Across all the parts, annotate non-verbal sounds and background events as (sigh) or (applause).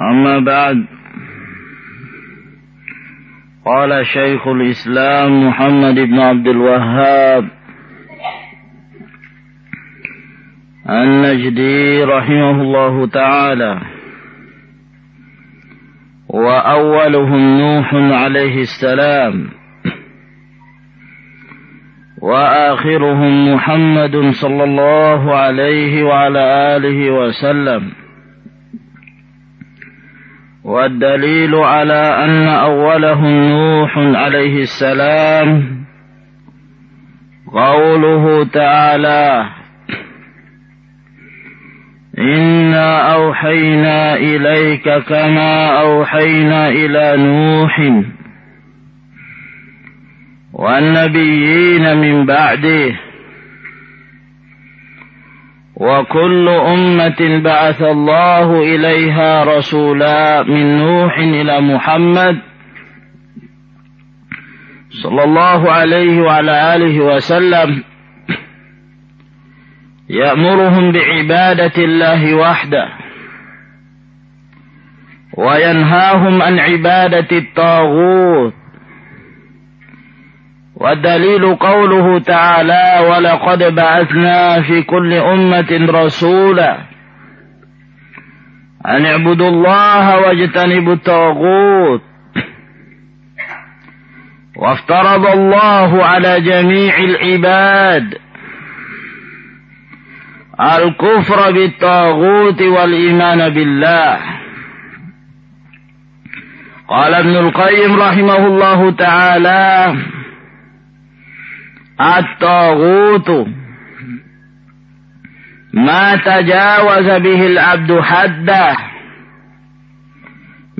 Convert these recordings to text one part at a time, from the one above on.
أما بعد قال شيخ الإسلام محمد بن عبد الوهاب النجدي رحمه الله تعالى وأولهم نوح عليه السلام وآخرهم محمد صلى الله عليه وعلى آله وسلم. والدليل على أن أولهم نوح عليه السلام قوله تعالى إنا أوحينا إليك كما أوحينا إلى نوح والنبيين من بعده. وكل أمة بعث الله إليها رسولا من نوح إلى محمد صلى الله عليه وعلى آله وسلم. يأمرهم بعبادة الله وحده. وينهاهم عن عبادة الطاغوت. والدليل قوله تعالى ولقد بعثنا في كل أمة رسولا أن اعبدوا الله واجتنبوا الطاغوت (clears throat) وافترض الله على جميع العباد الكفر بالطاغوت والإيمان بالله. قال ابن القيم رحمه الله تعالى الطغوت ما تجاوز به bihil abdu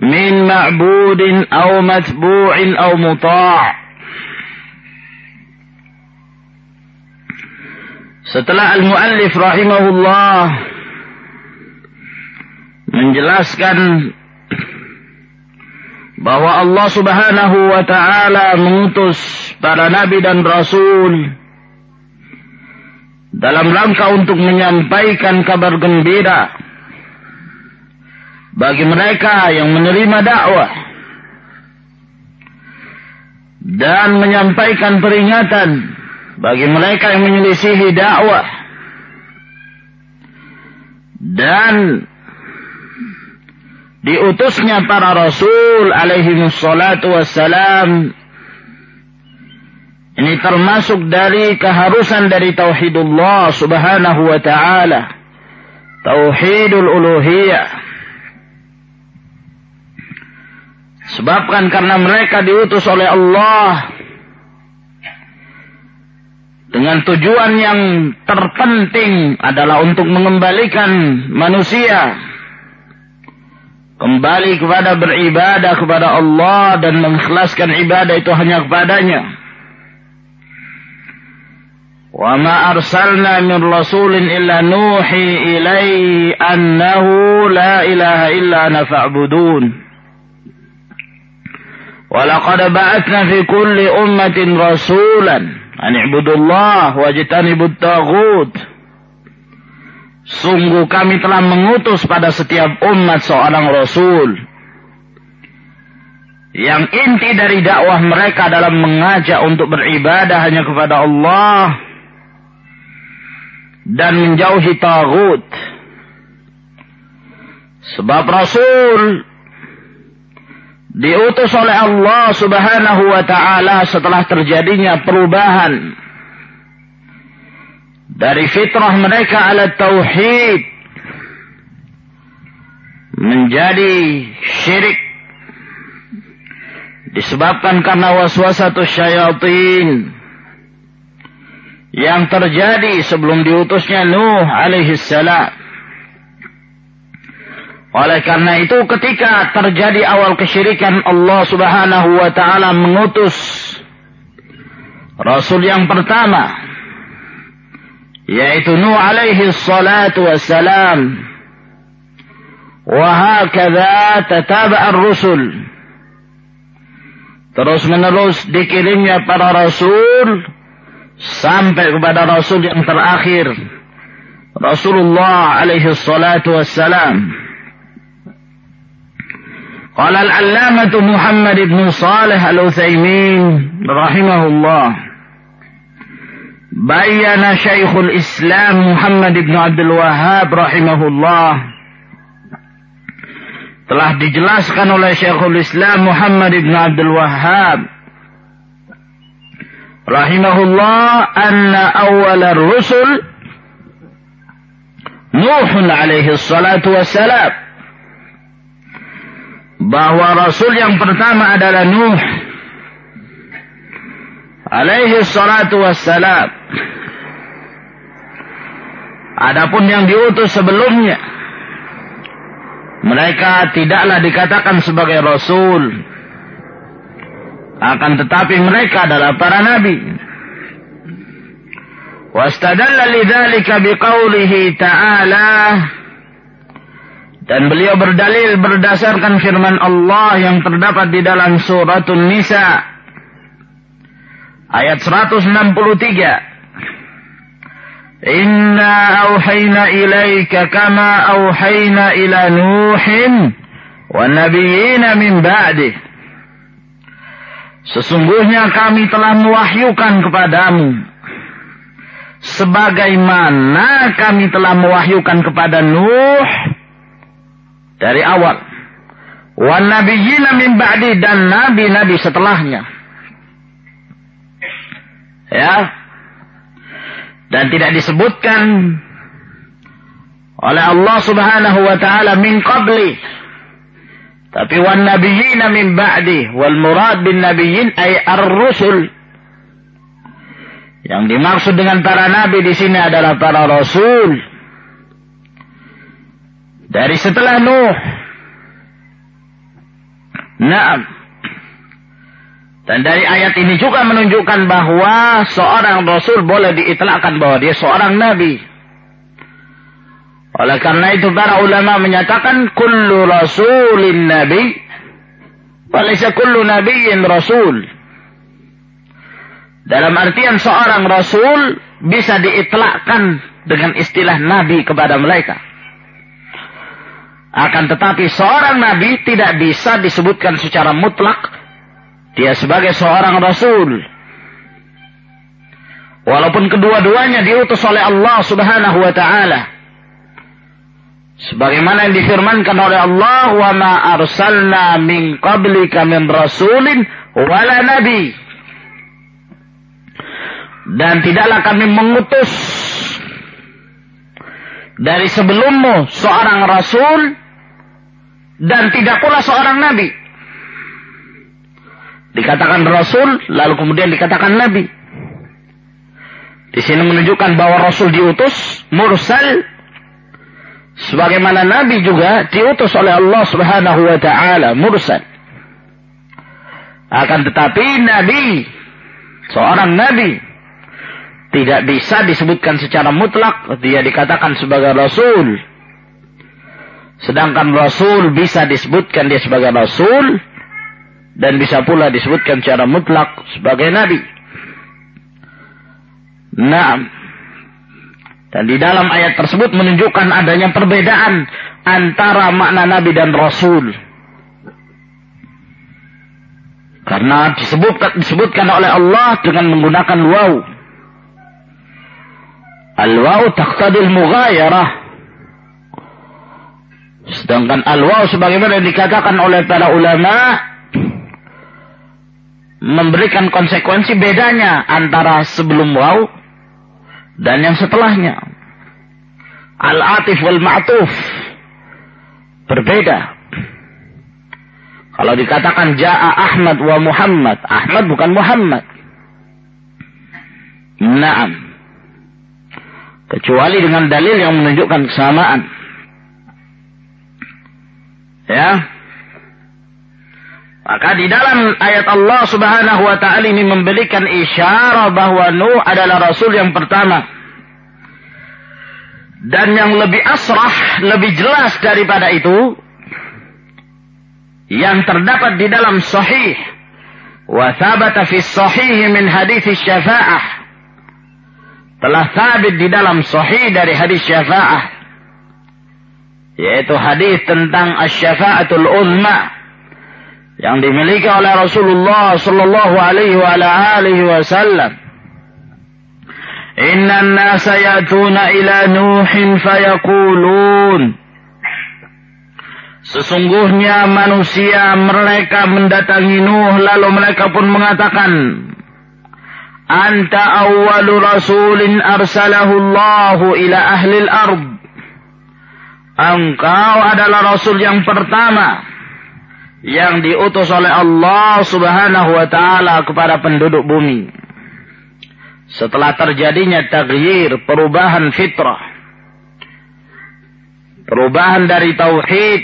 من min ma'budin متبوع matbu'in مطاع. Setelah al-muallif rahimahullah menjelaskan bahwa Allah Subhanahu wa taala mengutus para nabi dan rasul. Dalam rangka untuk menyampaikan kabar gembira bagi mereka yang menerima dakwah dan menyampaikan peringatan bagi mereka yang menyelisihi dakwah dan diutusnya para rasul alaihi wassalam ini termasuk dari keharusan dari tauhidullah subhanahu wa ta'ala tauhidul uluhiyah sebabkan karena mereka diutus oleh Allah dengan tujuan yang terpenting adalah untuk mengembalikan manusia kembali kepada beribadah kepada Allah dan mengikhlaskan ibadah itu hanya kepadanya. Arsalna min rasulin illa nuhi ilai annahu la ilaha illa ana fa'budun. Wa laqad ba'athna fi kulli ummatin rasulan an i'budu Allah wajtanibut taghut. Sungguh kami telah mengutus pada setiap umat seorang Rasul. Yang inti dari dakwah mereka dalam mengajak untuk beribadah hanya kepada Allah. Dan menjauhi tagut. Sebab Rasul diutus oleh Allah Subhanahu wa taala setelah terjadinya perubahan dari fitrah mereka ala tauhid menjadi syirik disebabkan karena waswasatus syayatin yang terjadi sebelum diutusnya Nuh alaihi salam. Oleh karena itu ketika terjadi awal kesyirikan Allah subhanahu wa ta'ala mengutus Rasul yang pertama yaitu Nuh alaihi salatu wassalam. Wahakadha tataba ar-rusul. Terus menerus dikirimnya para rasul sampai kepada Rasul yang terakhir Rasulullah alaihi salatu wassalam قال العلامة محمد بن صالح الأثيمين رحمه الله بين شيخ الإسلام محمد بن عبد الوهاب رحمه الله telah dijelaskan oleh Syekhul Islam Muhammad ibn Abdul Wahhab rahimahullah anna awal rusul Nuh alaihi salatu wassalam. Bahwa rasul yang pertama adalah Nuh alaihi salatu wassalam. Adapun yang diutus sebelumnya mereka tidaklah dikatakan sebagai rasul akan tetapi mereka adalah para nabi. Wastadalla lidzalika biqaulihi ta'ala. Dan beliau berdalil berdasarkan firman Allah yang terdapat di dalam suratul Nisa. Ayat 163 Inna auhayna ilaika kama auhayna ila Nuhin wa nabiyyina min ba'dih Sesungguhnya kami telah mewahyukan kepadamu. Sebagaimana kami telah mewahyukan kepada Nuh dari awal. Wan min ba'di dan nabi-nabi setelahnya. Ya. Dan tidak disebutkan oleh Allah Subhanahu wa taala min qabli tapi wan nabiyina min ba'di wal murad bin nabiyyin ay ar-rusul. Yang dimaksud dengan para nabi di sini adalah para rasul. Dari setelah Nuh. Naam. Dan dari ayat ini juga menunjukkan bahwa seorang rasul boleh diitlakkan bahwa dia seorang nabi. Oleh karena itu para ulama menyatakan kullu rasulin nabi walaysa kullu nabiyyin rasul. Dalam artian seorang rasul bisa diitlakkan dengan istilah nabi kepada mereka. Akan tetapi seorang nabi tidak bisa disebutkan secara mutlak dia sebagai seorang rasul. Walaupun kedua-duanya diutus oleh Allah Subhanahu wa taala. Sebagaimana yang difirmankan oleh Allah, "Wa ma arsalna min qablika min rasulin wala nabi." Dan tidaklah kami mengutus dari sebelummu seorang rasul dan tidak pula seorang nabi. Dikatakan rasul, lalu kemudian dikatakan nabi. Di sini menunjukkan bahwa rasul diutus, mursal Sebagaimana Nabi juga diutus oleh Allah subhanahu wa ta'ala mursal. Akan tetapi Nabi, seorang Nabi, tidak bisa disebutkan secara mutlak, dia dikatakan sebagai Rasul. Sedangkan Rasul bisa disebutkan dia sebagai Rasul, dan bisa pula disebutkan secara mutlak sebagai Nabi. Nah, dan di dalam ayat tersebut menunjukkan adanya perbedaan antara makna Nabi dan Rasul. Karena disebutkan, disebutkan oleh Allah dengan menggunakan waw. Al-waw taqtadil mughayarah. Sedangkan al-waw sebagaimana dikatakan oleh para ulama memberikan konsekuensi bedanya antara sebelum waw dan yang setelahnya. Al-atif wal ma'tuf berbeda. Kalau dikatakan Ja'a Ahmad wa Muhammad, Ahmad bukan Muhammad. Naam. Kecuali dengan dalil yang menunjukkan kesamaan. Ya. Maka di dalam ayat Allah Subhanahu wa taala ini memberikan isyarat bahwa Nuh adalah rasul yang pertama. Dan yang lebih asrah, lebih jelas daripada itu, yang terdapat di dalam sahih. Wa thabata fi sahih min hadis syafa'ah. Telah sabit di dalam sahih dari hadis syafa'ah. Yaitu hadis tentang asy-syafa'atul uzma yang dimiliki oleh Rasulullah sallallahu alaihi wa alihi wasallam. Inna an-nasa yatuna ila Nuhin fayaqulun. Sesungguhnya manusia mereka mendatangi Nuh lalu mereka pun mengatakan Anta awwalu rasulin arsalahu Allahu ila ahli al-ard Engkau adalah rasul yang pertama yang diutus oleh Allah Subhanahu wa taala kepada penduduk bumi setelah terjadinya taghyir perubahan fitrah perubahan dari tauhid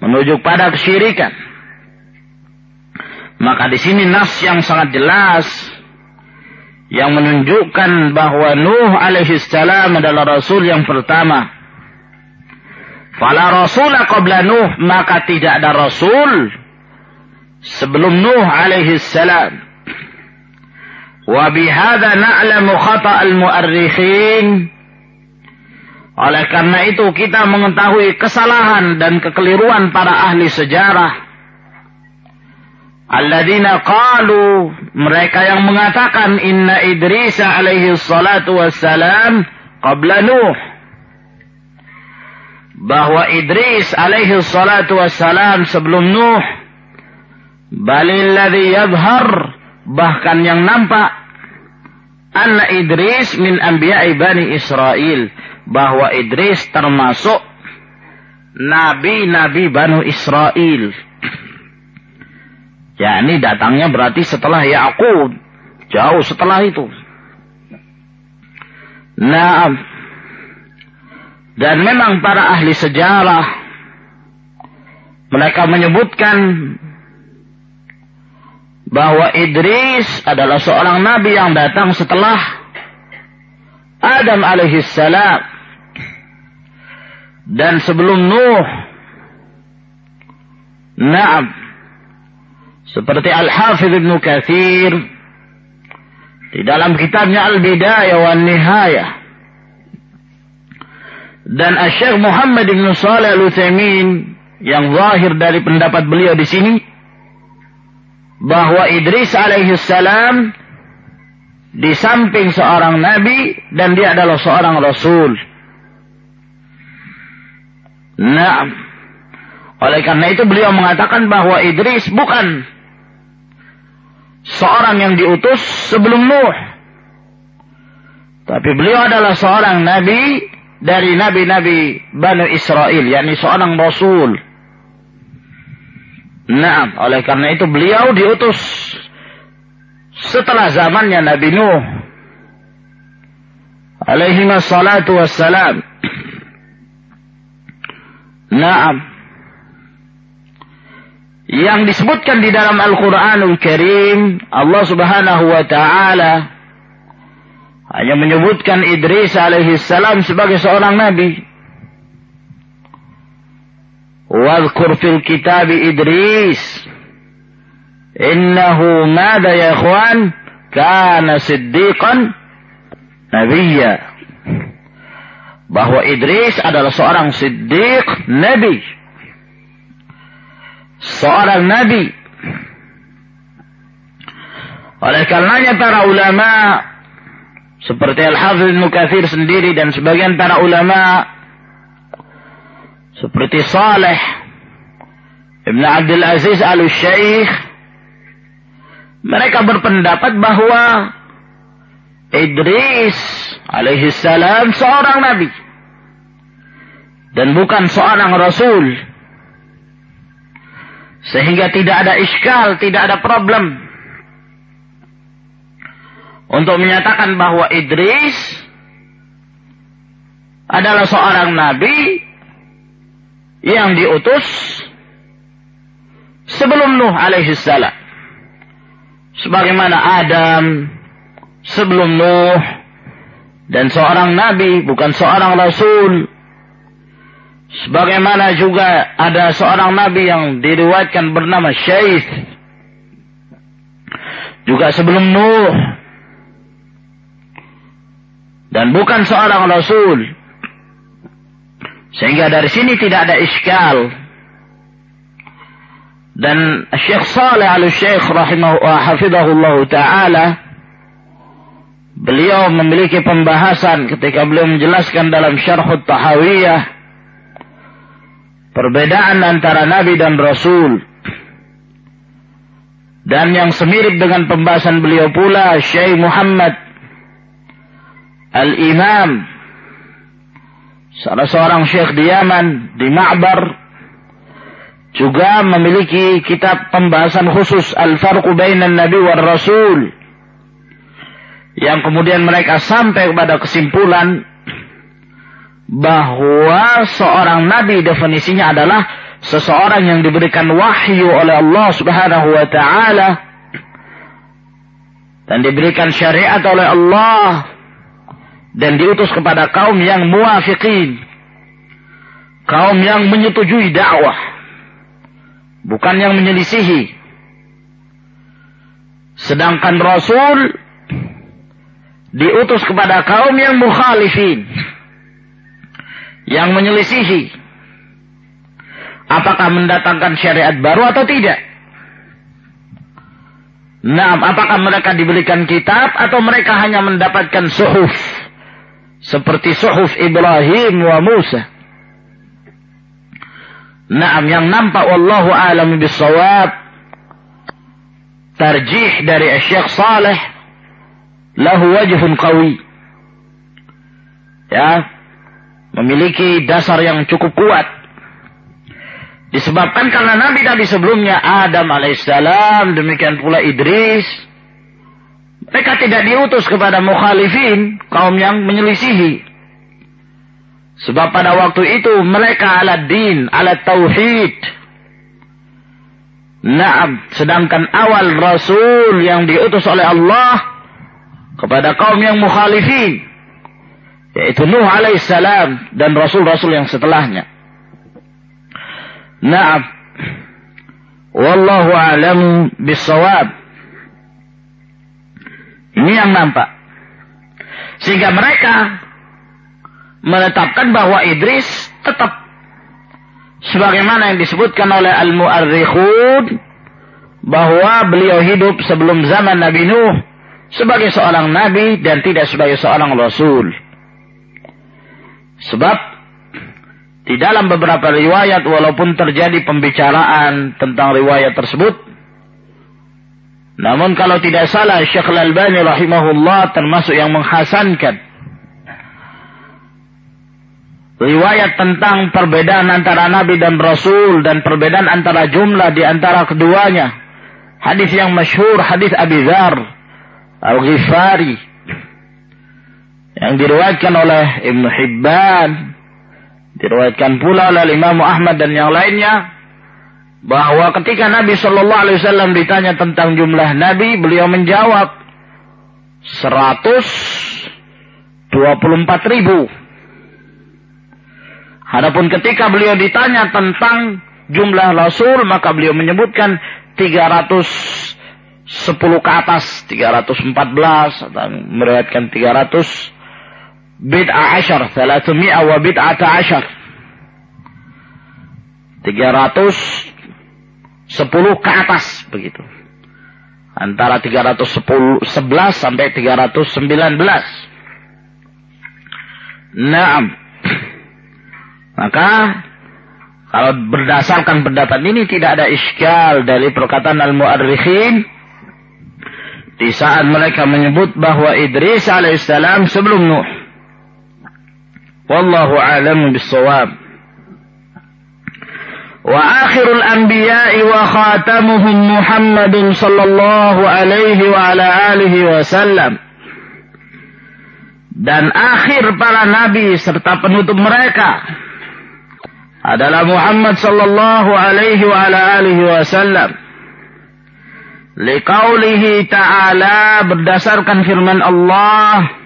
menuju pada kesyirikan. Maka di sini nas yang sangat jelas yang menunjukkan bahwa Nuh alaihi salam adalah rasul yang pertama. Fala rasul qabla Nuh, maka tidak ada rasul sebelum Nuh alaihi salam. Wa bihadza na'lamu khata' al-mu'arrikhin oleh karena itu kita mengetahui kesalahan dan kekeliruan para ahli sejarah. Alladzina qalu mereka yang mengatakan inna Idris alaihi salatu wassalam qabla Nuh. Bahwa Idris alaihi salatu wassalam sebelum Nuh. Balil ladhi yadhar bahkan yang nampak anna Idris min anbiya'i bani Israel bahwa Idris termasuk nabi-nabi Banu Israel. (clears throat) Ya ini datangnya berarti setelah Yakub, jauh setelah itu. Nah, dan memang para ahli sejarah mereka menyebutkan bahwa Idris adalah seorang nabi yang datang setelah Adam alaihissalam dan sebelum Nuh. Naam. Seperti Al-Hafidh Ibn Kathir. Di dalam kitabnya Al-Bidayah wa Nihayah. Dan Syekh Muhammad Ibn Salih Al-Uthaymin. Yang zahir dari pendapat beliau di sini. Bahwa Idris alaihi salam di samping seorang nabi dan dia adalah seorang rasul. Nah, oleh karena itu beliau mengatakan bahwa Idris bukan seorang yang diutus sebelum Nuh. Tapi beliau adalah seorang nabi dari nabi-nabi Bani Israel, yakni seorang rasul. Nah, oleh karena itu beliau diutus setelah zamannya Nabi Nuh alaihi wassalatu wassalam. Naam. Yang disebutkan di dalam Al-Quranul Karim, Allah subhanahu wa ta'ala hanya menyebutkan Idris alaihi salam sebagai seorang nabi. Wadhkur fil kitab Idris. Innahu mada ya ikhwan? Kana siddiqan nabiyya bahwa Idris adalah seorang siddiq nabi. Seorang nabi. Oleh karenanya para ulama seperti Al-Hafidh Mukathir sendiri dan sebagian para ulama seperti Saleh Ibn Abdul Aziz Al-Syeikh Mereka berpendapat bahwa Idris alaihissalam seorang nabi. Dan bukan seorang rasul. Sehingga tidak ada iskal, tidak ada problem. Untuk menyatakan bahwa Idris adalah seorang nabi yang diutus sebelum Nuh alaihi salam. Sebagaimana Adam sebelum Nuh dan seorang nabi bukan seorang rasul. Sebagaimana juga ada seorang nabi yang diriwayatkan bernama Syekh juga sebelum Nuh dan bukan seorang rasul. Sehingga dari sini tidak ada iskal. Dan Syekh Saleh al-Syekh rahimahu ta'ala beliau memiliki pembahasan ketika beliau menjelaskan dalam Syarhut Tahawiyah perbedaan antara Nabi dan Rasul. Dan yang semirip dengan pembahasan beliau pula Syekh Muhammad Al-Imam. Salah seorang syekh di Yaman di Ma'bar juga memiliki kitab pembahasan khusus Al-Farqu Bainan Nabi war Rasul yang kemudian mereka sampai kepada kesimpulan bahwa seorang nabi definisinya adalah seseorang yang diberikan wahyu oleh Allah Subhanahu wa taala dan diberikan syariat oleh Allah dan diutus kepada kaum yang muafiqin kaum yang menyetujui dakwah bukan yang menyelisihi. Sedangkan Rasul diutus kepada kaum yang mukhalifin, yang menyelisihi. Apakah mendatangkan syariat baru atau tidak? Nah, apakah mereka diberikan kitab atau mereka hanya mendapatkan suhuf? Seperti suhuf Ibrahim wa Musa. Naam yang nampak wallahu alam bisawab tarjih dari Syekh Saleh lahu wajhun qawi. Ya, memiliki dasar yang cukup kuat. Disebabkan karena nabi-nabi sebelumnya Adam alaihissalam, demikian pula Idris, mereka tidak diutus kepada mukhalifin, kaum yang menyelisihi. Sebab pada waktu itu mereka ala din, ala tauhid. Naam, sedangkan awal Rasul yang diutus oleh Allah kepada kaum yang mukhalifin. Yaitu Nuh alaihissalam dan Rasul-Rasul yang setelahnya. Naam. Wallahu a'lamu bisawab. Ini yang nampak. Sehingga mereka menetapkan bahwa Idris tetap sebagaimana yang disebutkan oleh Al-Mu'arrikhun bahwa beliau hidup sebelum zaman Nabi Nuh sebagai seorang nabi dan tidak sebagai seorang rasul. Sebab di dalam beberapa riwayat walaupun terjadi pembicaraan tentang riwayat tersebut namun kalau tidak salah Syekh Al-Albani rahimahullah termasuk yang menghasankan riwayat tentang perbedaan antara Nabi dan Rasul dan perbedaan antara jumlah di antara keduanya. Hadis yang masyhur, hadis Abi Dzar Al-Ghifari yang diriwayatkan oleh Ibnu Hibban, diriwayatkan pula oleh Imam Ahmad dan yang lainnya bahwa ketika Nabi Shallallahu Alaihi Wasallam ditanya tentang jumlah Nabi, beliau menjawab 124 ribu. Adapun ketika beliau ditanya tentang jumlah rasul, maka beliau menyebutkan 310 ke atas, 314 atau meriwayatkan 300 bid'ah asyar, 300 wa bid'ata asyar. 310 ke atas begitu. Antara 310 11 sampai 319. Naam. Maka kalau berdasarkan pendapat ini tidak ada iskal dari perkataan al-mu'arrikhin di saat mereka menyebut bahwa Idris alaihissalam sebelum Nuh. Wallahu a'lam bissawab. Anbiya'i wa khatamuhum Muhammadun sallallahu alaihi wa ala alihi wasallam. Dan akhir para nabi serta penutup mereka adalah Muhammad sallallahu alaihi wa ala alihi wasallam. Liqaulihi ta'ala berdasarkan firman Allah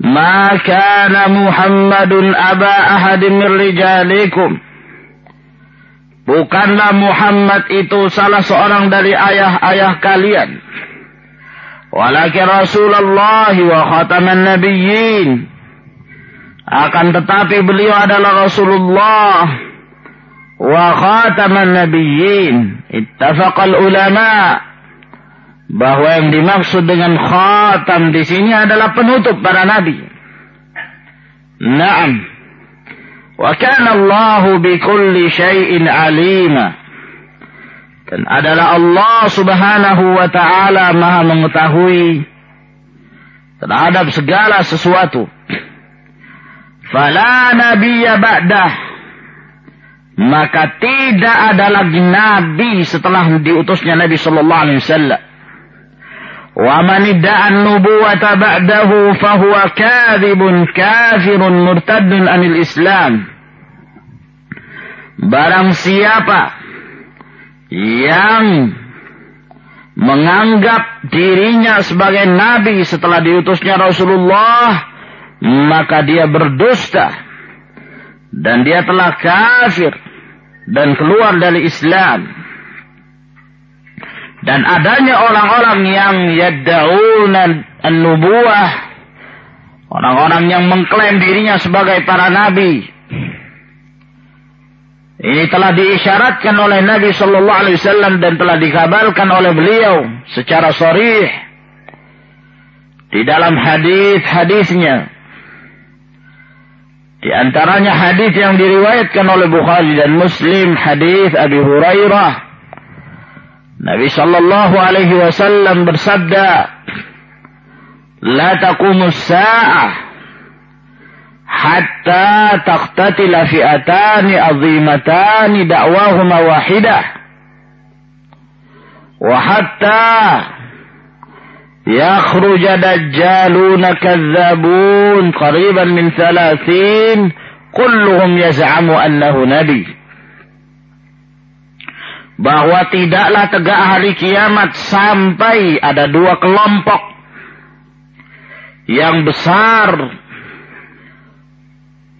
Ma kana Muhammadun aba ahadin min rijalikum Bukanlah Muhammad itu salah seorang dari ayah-ayah kalian Walakin Rasulullah wa khataman nabiyyin Akan tetapi beliau adalah Rasulullah wa khataman nabiyyin Ittafaqal ulama' bahwa yang dimaksud dengan khatam di sini adalah penutup para nabi. Naam. Wa kana Allah bi kulli syai'in alima. Dan adalah Allah Subhanahu wa taala Maha mengetahui terhadap segala sesuatu. Fala nabiyya ba'dah. Maka tidak ada lagi nabi setelah diutusnya Nabi sallallahu alaihi wasallam. ومن ادعى النبوة بعده فهو كاذب كافر مرتد عن الإسلام Barang siapa yang menganggap dirinya sebagai nabi setelah diutusnya Rasulullah, maka dia berdusta dan dia telah kafir dan keluar dari Islam. Dan adanya orang-orang yang yadda'una an-nubuwah. Orang-orang yang mengklaim dirinya sebagai para nabi. Ini telah diisyaratkan oleh Nabi Sallallahu Alaihi Wasallam dan telah dikabarkan oleh beliau secara sorih di dalam hadis-hadisnya. Di antaranya hadis yang diriwayatkan oleh Bukhari dan Muslim, hadis Abi Hurairah Nabi Shallallahu Alaihi Wasallam bersabda, "La taqumus sa'ah hatta taqtatila fi'atani azimatani da'wahuma wahidah wa hatta يخرج دجالون كذابون قريبا من ثلاثين كلهم يزعم أنه نبي bahwa tidaklah tegak hari kiamat sampai ada dua kelompok yang besar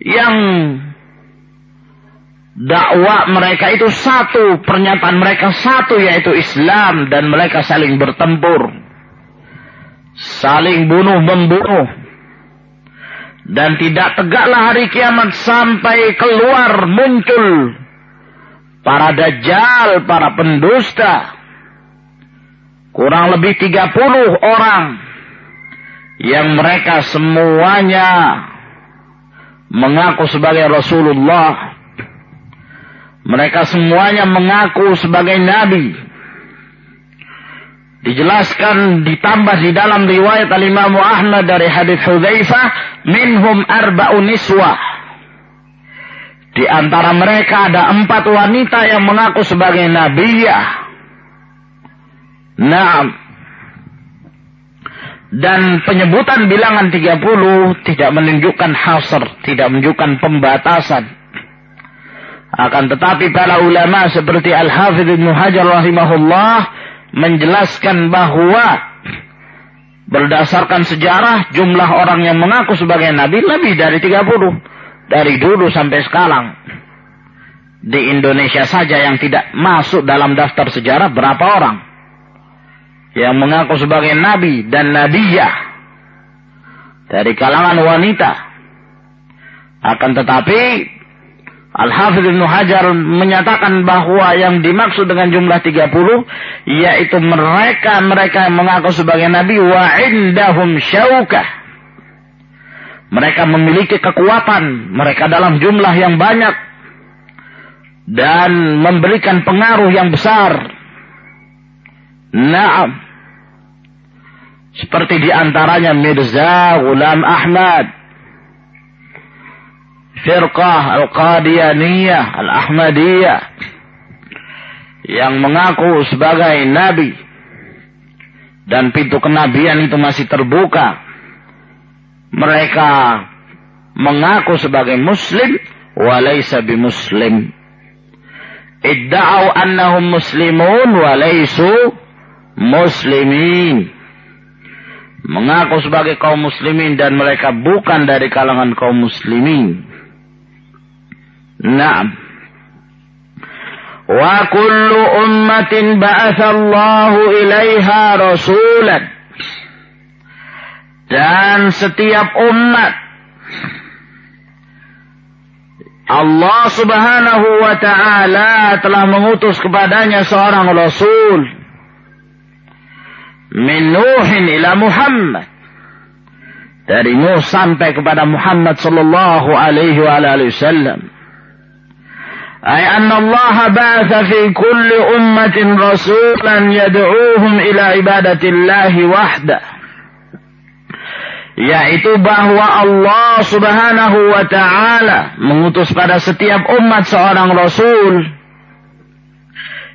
yang dakwah mereka itu satu, pernyataan mereka satu yaitu Islam dan mereka saling bertempur. Saling bunuh membunuh. Dan tidak tegaklah hari kiamat sampai keluar muncul para dajjal, para pendusta, kurang lebih 30 orang yang mereka semuanya mengaku sebagai Rasulullah. Mereka semuanya mengaku sebagai Nabi. Dijelaskan ditambah di dalam riwayat Al-Imam Ahmad dari hadis Hudzaifah minhum arba'un niswah di antara mereka ada empat wanita yang mengaku sebagai nabiyah. Nah, dan penyebutan bilangan 30 tidak menunjukkan hasr, tidak menunjukkan pembatasan. Akan tetapi para ulama seperti Al-Hafidh Ibn Hajar rahimahullah menjelaskan bahwa berdasarkan sejarah jumlah orang yang mengaku sebagai nabi lebih dari 30 dari dulu sampai sekarang di Indonesia saja yang tidak masuk dalam daftar sejarah berapa orang? Yang mengaku sebagai nabi dan nabiyah dari kalangan wanita. Akan tetapi Al-Hafidh Ibn Hajar menyatakan bahwa yang dimaksud dengan jumlah 30 yaitu mereka-mereka yang mengaku sebagai nabi wa indahum syaukah mereka memiliki kekuatan, mereka dalam jumlah yang banyak dan memberikan pengaruh yang besar. Naam. Seperti di antaranya Mirza Ghulam Ahmad. Firqah Al-Qadiyaniyah Al-Ahmadiyah. Yang mengaku sebagai Nabi. Dan pintu kenabian itu masih terbuka. Mereka mengaku sebagai Muslim. Walaysa bimuslim. Idda'au annahum muslimun walaysu muslimin mengaku sebagai kaum muslimin dan mereka bukan dari kalangan kaum muslimin. Naam. Wa kullu ummatin ba'athallahu ilaiha rasulan. Dan setiap umat Allah subhanahu wa ta'ala telah mengutus kepadanya seorang rasul min Nuhin ila Muhammad. Dari Nuh sampai kepada Muhammad sallallahu alaihi wa alihi wasallam. Ay anna Allah ba'atha fi kulli ummatin rasulan yad'uuhum ila ibadatillahi wahda. Yaitu bahwa Allah subhanahu wa ta'ala mengutus pada setiap umat seorang rasul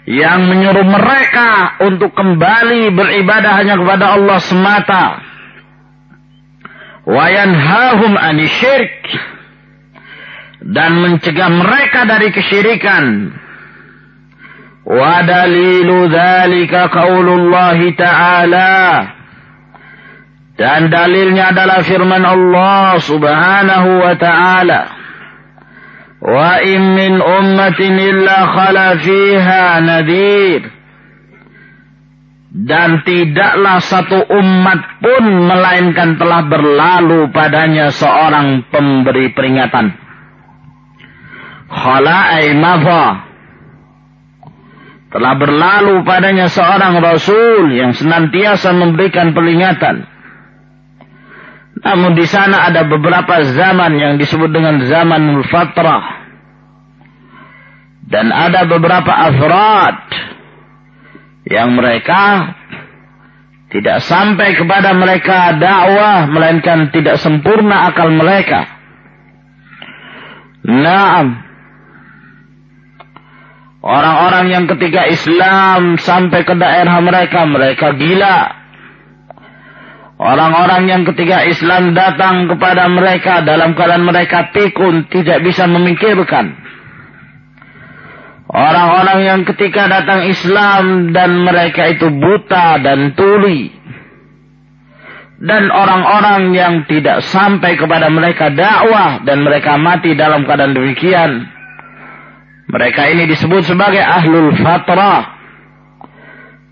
yang menyuruh mereka untuk kembali beribadah hanya kepada Allah semata. Wayanhahum anisyirik dan mencegah mereka dari kesyirikan. Wa dalilu dzalika qaulullah ta'ala dan dalilnya adalah firman Allah subhanahu wa ta'ala. Wa in min ummatin illa khala fiha nadhir. Dan tidaklah satu umat pun melainkan telah berlalu padanya seorang pemberi peringatan. Khala ay Telah berlalu padanya seorang rasul yang senantiasa memberikan peringatan namun di sana ada beberapa zaman yang disebut dengan zaman fatrah. Dan ada beberapa afrad yang mereka tidak sampai kepada mereka dakwah melainkan tidak sempurna akal mereka. Naam. Orang-orang yang ketika Islam sampai ke daerah mereka, mereka gila. Orang-orang yang ketika Islam datang kepada mereka dalam keadaan mereka pikun tidak bisa memikirkan. Orang-orang yang ketika datang Islam dan mereka itu buta dan tuli. Dan orang-orang yang tidak sampai kepada mereka dakwah dan mereka mati dalam keadaan demikian. Mereka ini disebut sebagai ahlul fatrah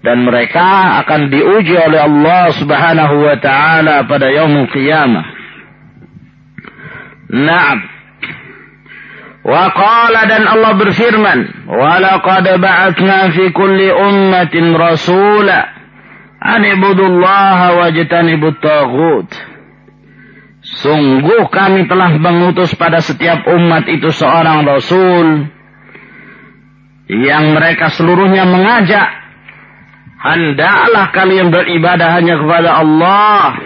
dan mereka akan diuji oleh Allah Subhanahu wa taala pada yaumul qiyamah. Naam. Wa qala dan Allah berfirman, "Wa laqad ba'atsna fi kulli ummatin rasula an ibudullaha wajtanibut taghut." Sungguh kami telah mengutus pada setiap umat itu seorang rasul yang mereka seluruhnya mengajak Hendaklah kalian beribadah hanya kepada Allah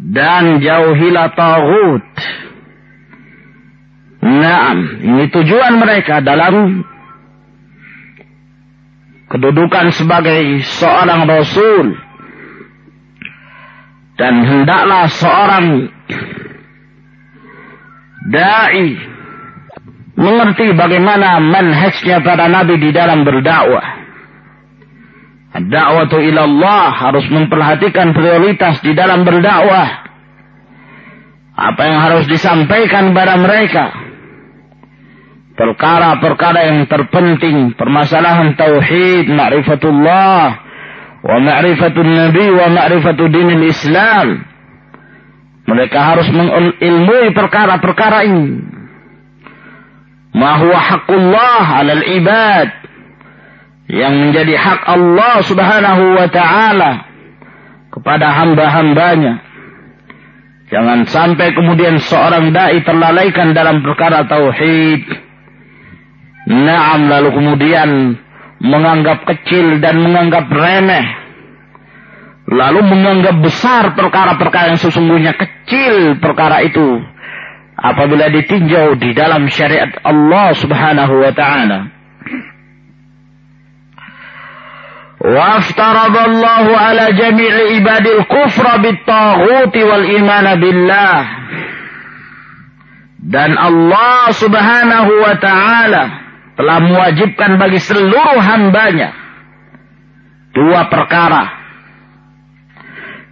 dan jauhilah tagut. Nah, ini tujuan mereka dalam kedudukan sebagai seorang rasul dan hendaklah seorang dai mengerti bagaimana manhajnya para nabi di dalam berdakwah. Dakwah ila Allah harus memperhatikan prioritas di dalam berdakwah. Apa yang harus disampaikan kepada mereka. Perkara-perkara yang terpenting. Permasalahan tauhid, ma'rifatullah. Wa ma'rifatul nabi wa ma'rifatul dinil islam. Mereka harus mengilmui perkara-perkara ini. Ma huwa haqqullah alal ibad yang menjadi hak Allah Subhanahu wa taala kepada hamba-hambanya. Jangan sampai kemudian seorang dai terlalaikan dalam perkara tauhid. Naam lalu kemudian menganggap kecil dan menganggap remeh lalu menganggap besar perkara-perkara yang sesungguhnya kecil perkara itu apabila ditinjau di dalam syariat Allah Subhanahu wa taala. وافترض الله على جميع عباد الكفر بالطاغوت والإيمان بالله dan Allah subhanahu wa ta'ala telah mewajibkan bagi seluruh hambanya dua perkara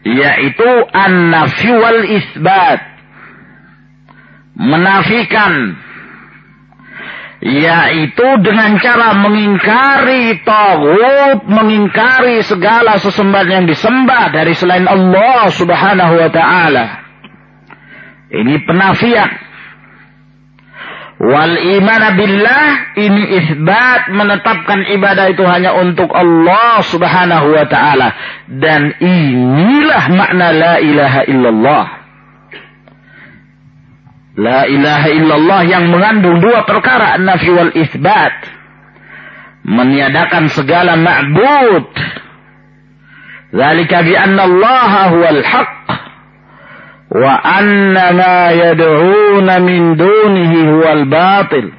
yaitu an-nafi wal isbat menafikan yaitu dengan cara mengingkari tagut, mengingkari segala sesembahan yang disembah dari selain Allah Subhanahu wa taala. Ini penafian. Wal iman billah ini isbat menetapkan ibadah itu hanya untuk Allah Subhanahu wa taala dan inilah makna la ilaha illallah. La ilaha illallah yang mengandung dua perkara nafi wal isbat. Meniadakan segala ma'bud. Zalika bi anna Allah huwal haq. Wa anna ma yad'una min dunihi huwal batil.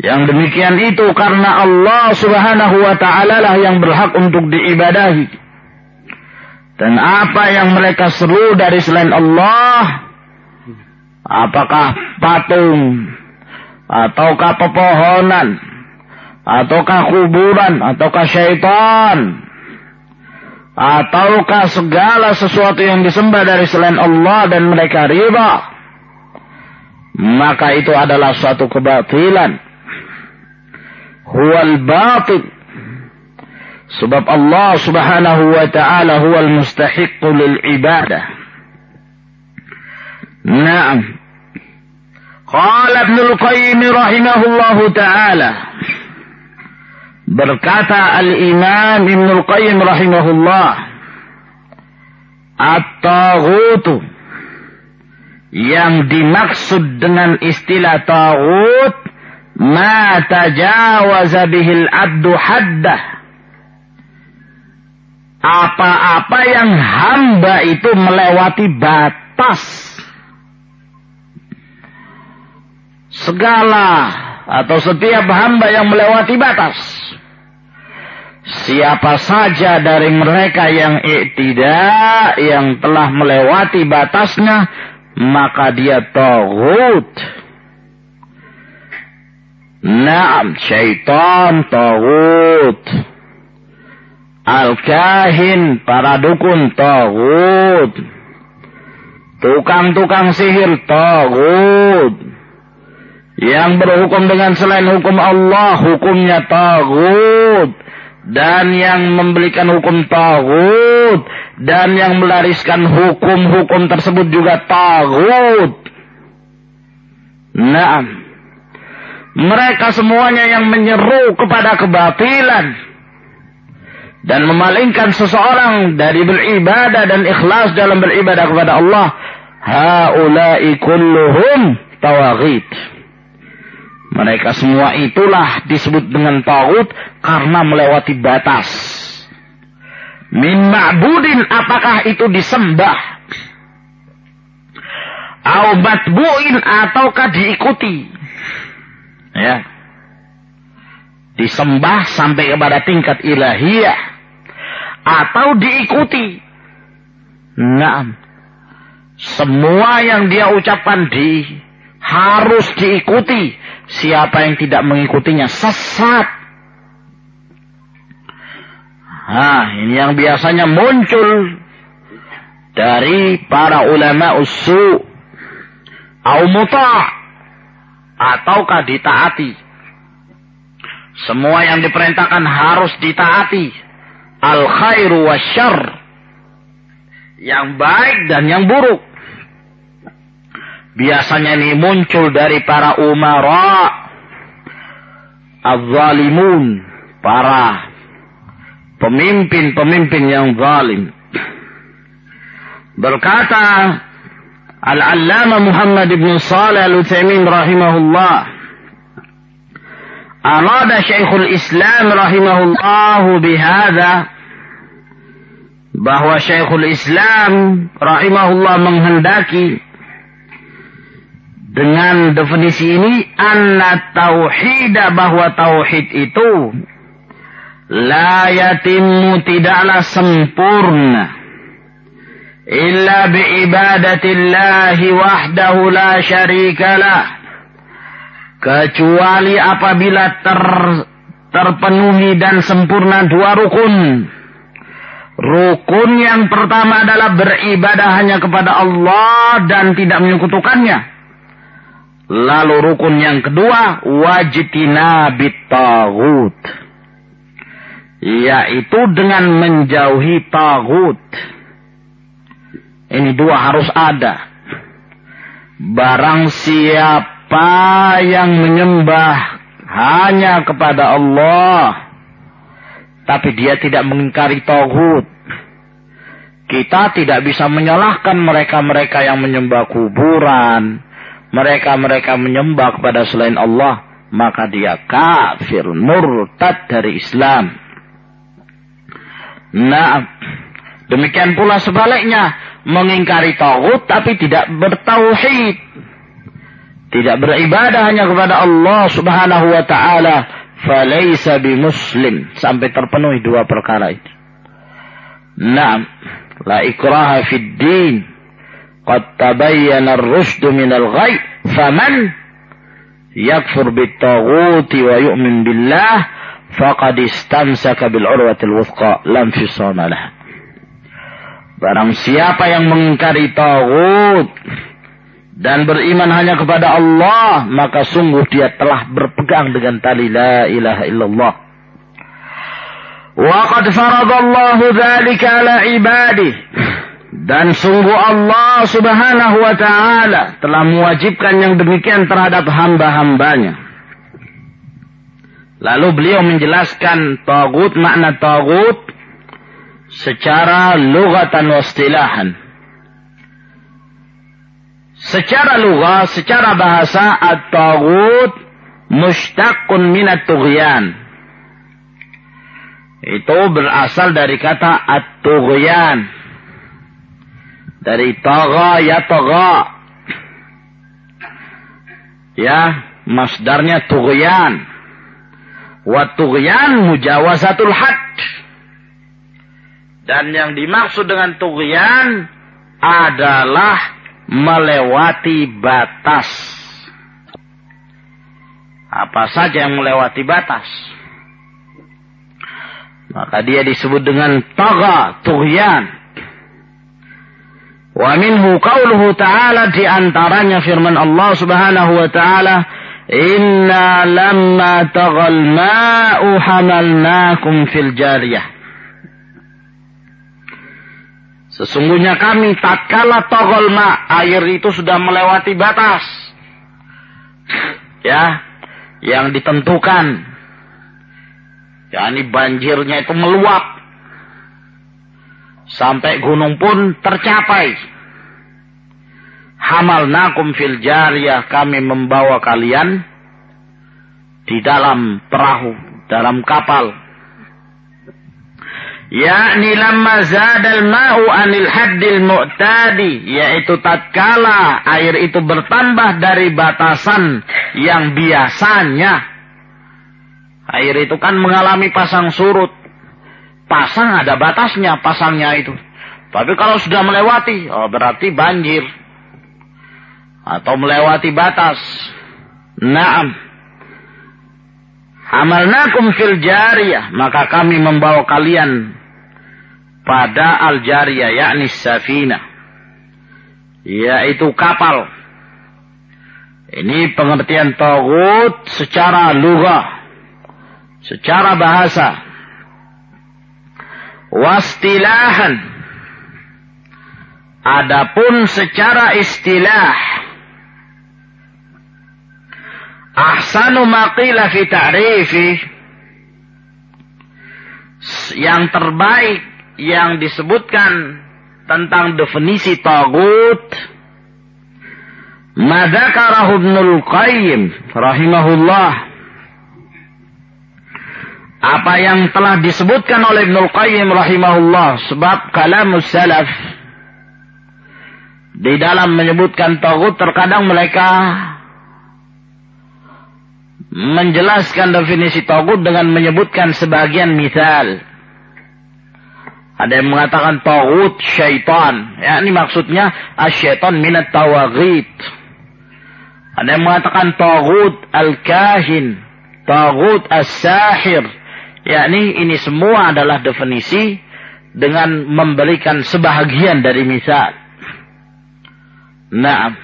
Yang demikian itu karena Allah subhanahu wa ta'ala lah yang berhak untuk diibadahi. Dan apa yang mereka seru dari selain Allah, Apakah patung? Ataukah pepohonan? Ataukah kuburan? Ataukah syaitan? Ataukah segala sesuatu yang disembah dari selain Allah dan mereka riba? Maka itu adalah suatu kebatilan. Huwal batil. Sebab Allah subhanahu wa ta'ala huwal lil ibadah. Naam Qala Ibnu Qayyim rahimahullahu taala. Berkata Al-Imam Ibnu Qayyim rahimahullah At-Taghutu yang dimaksud dengan istilah taghut ma tajawaza bihil abdu haddah apa-apa yang hamba itu melewati batas segala atau setiap hamba yang melewati batas. Siapa saja dari mereka yang tidak, yang telah melewati batasnya, maka dia tagut. Naam, syaitan tagut. Al-kahin, para dukun tagut. Tukang-tukang sihir tagut yang berhukum dengan selain hukum Allah, hukumnya tagut. Dan yang memberikan hukum tagut. Dan yang melariskan hukum-hukum tersebut juga tagut. Nah, mereka semuanya yang menyeru kepada kebatilan dan memalingkan seseorang dari beribadah dan ikhlas dalam beribadah kepada Allah haula'i kulluhum mereka semua itulah disebut dengan tagut karena melewati batas. Min ma'budin apakah itu disembah? Au matbu'in ataukah diikuti? Ya. Disembah sampai kepada tingkat ilahiyah. Atau diikuti. Nah. Semua yang dia ucapkan di harus diikuti Siapa yang tidak mengikutinya sesat. Nah, ini yang biasanya muncul dari para ulama usu au muta' ataukah ditaati. Semua yang diperintahkan harus ditaati. Al khairu syar. Yang baik dan yang buruk biasanya ini muncul dari para umara az-zalimun, para pemimpin-pemimpin yang zalim. Berkata Al-Allama Muhammad ibn Salih Al-Utsaimin rahimahullah Arada Syekhul Islam rahimahullahu bihada bahwa Syekhul Islam rahimahullah menghendaki dengan definisi ini anna tauhida bahwa tauhid itu la yatimmu tidaklah sempurna. Illa bi ibadatillahi wahdahu la syarikalah. Kecuali apabila ter, terpenuhi dan sempurna dua rukun. Rukun yang pertama adalah beribadah hanya kepada Allah dan tidak menyekutukannya. Lalu rukun yang kedua, wajibina tagut. Yaitu dengan menjauhi tagut. Ini dua harus ada. Barang siapa yang menyembah hanya kepada Allah tapi dia tidak mengingkari tauhid. Kita tidak bisa menyalahkan mereka-mereka yang menyembah kuburan, mereka-mereka menyembah kepada selain Allah, maka dia kafir, murtad dari Islam. Nah, demikian pula sebaliknya, mengingkari tauhid tapi tidak bertauhid. Tidak beribadah hanya kepada Allah Subhanahu wa taala, falaisa bimuslim sampai terpenuhi dua perkara itu. Naam, la ikraha fid din. Qad tabayyana ar-rushd min al-ghay. Faman yakfur bit-taghuti wa yu'min billah faqad istamsaka bil urwatil wuthqa lam fisama lah. Barang siapa yang mengingkari tagut dan beriman hanya kepada Allah, maka sungguh dia telah berpegang dengan tali la ilaha illallah. Wa qad faradallahu dzalika ala ibadih. Dan sungguh Allah subhanahu wa ta'ala telah mewajibkan yang demikian terhadap hamba-hambanya. Lalu beliau menjelaskan tagut, makna tagut secara lugatan wa istilahan. Secara lugah, secara bahasa, at-taghut mushtaqun minat tughyan. Itu berasal dari kata at-tughyan. Dari tagha ya tagha. Ya, masdarnya tughyan. Wa tughyan mujawazatul had. Dan yang dimaksud dengan tughyan adalah melewati batas. Apa saja yang melewati batas. Maka dia disebut dengan taga, tughyan. Wa minhu qawluhu ta'ala di antaranya firman Allah Subhanahu wa ta'ala Inna lamma tagal ma'u hamalnakum fil jariyah Sesungguhnya kami tatkala togol ma air itu sudah melewati batas. Ya, yang ditentukan. Ya, ini banjirnya itu meluap. Sampai gunung pun tercapai. Hamal nakum fil jariyah kami membawa kalian di dalam perahu, dalam kapal. Yakni lamma zadal ma'u anil haddil mu'tadi yaitu tatkala air itu bertambah dari batasan yang biasanya. Air itu kan mengalami pasang surut pasang ada batasnya pasangnya itu. Tapi kalau sudah melewati oh berarti banjir. Atau melewati batas. Naam. Amalnakum fil jariyah. Maka kami membawa kalian pada al-jariyah yakni safina. Yaitu kapal. Ini pengertian tagut secara lugah secara bahasa wastilahan. Adapun secara istilah ahsanu maqila fi ta'rifi yang terbaik yang disebutkan tentang definisi tagut Madzakarahu Ibnul Qayyim rahimahullah apa yang telah disebutkan oleh Ibnu Qayyim rahimahullah sebab kalamus salaf di dalam menyebutkan tagut terkadang mereka menjelaskan definisi tagut dengan menyebutkan sebagian misal. Ada yang mengatakan tagut syaitan. Ya, ini maksudnya asyaitan minat tawagit. Ada yang mengatakan tagut al-kahin. Tagut as-sahir. Yakni ini semua adalah definisi dengan memberikan sebahagian dari misal. Nah,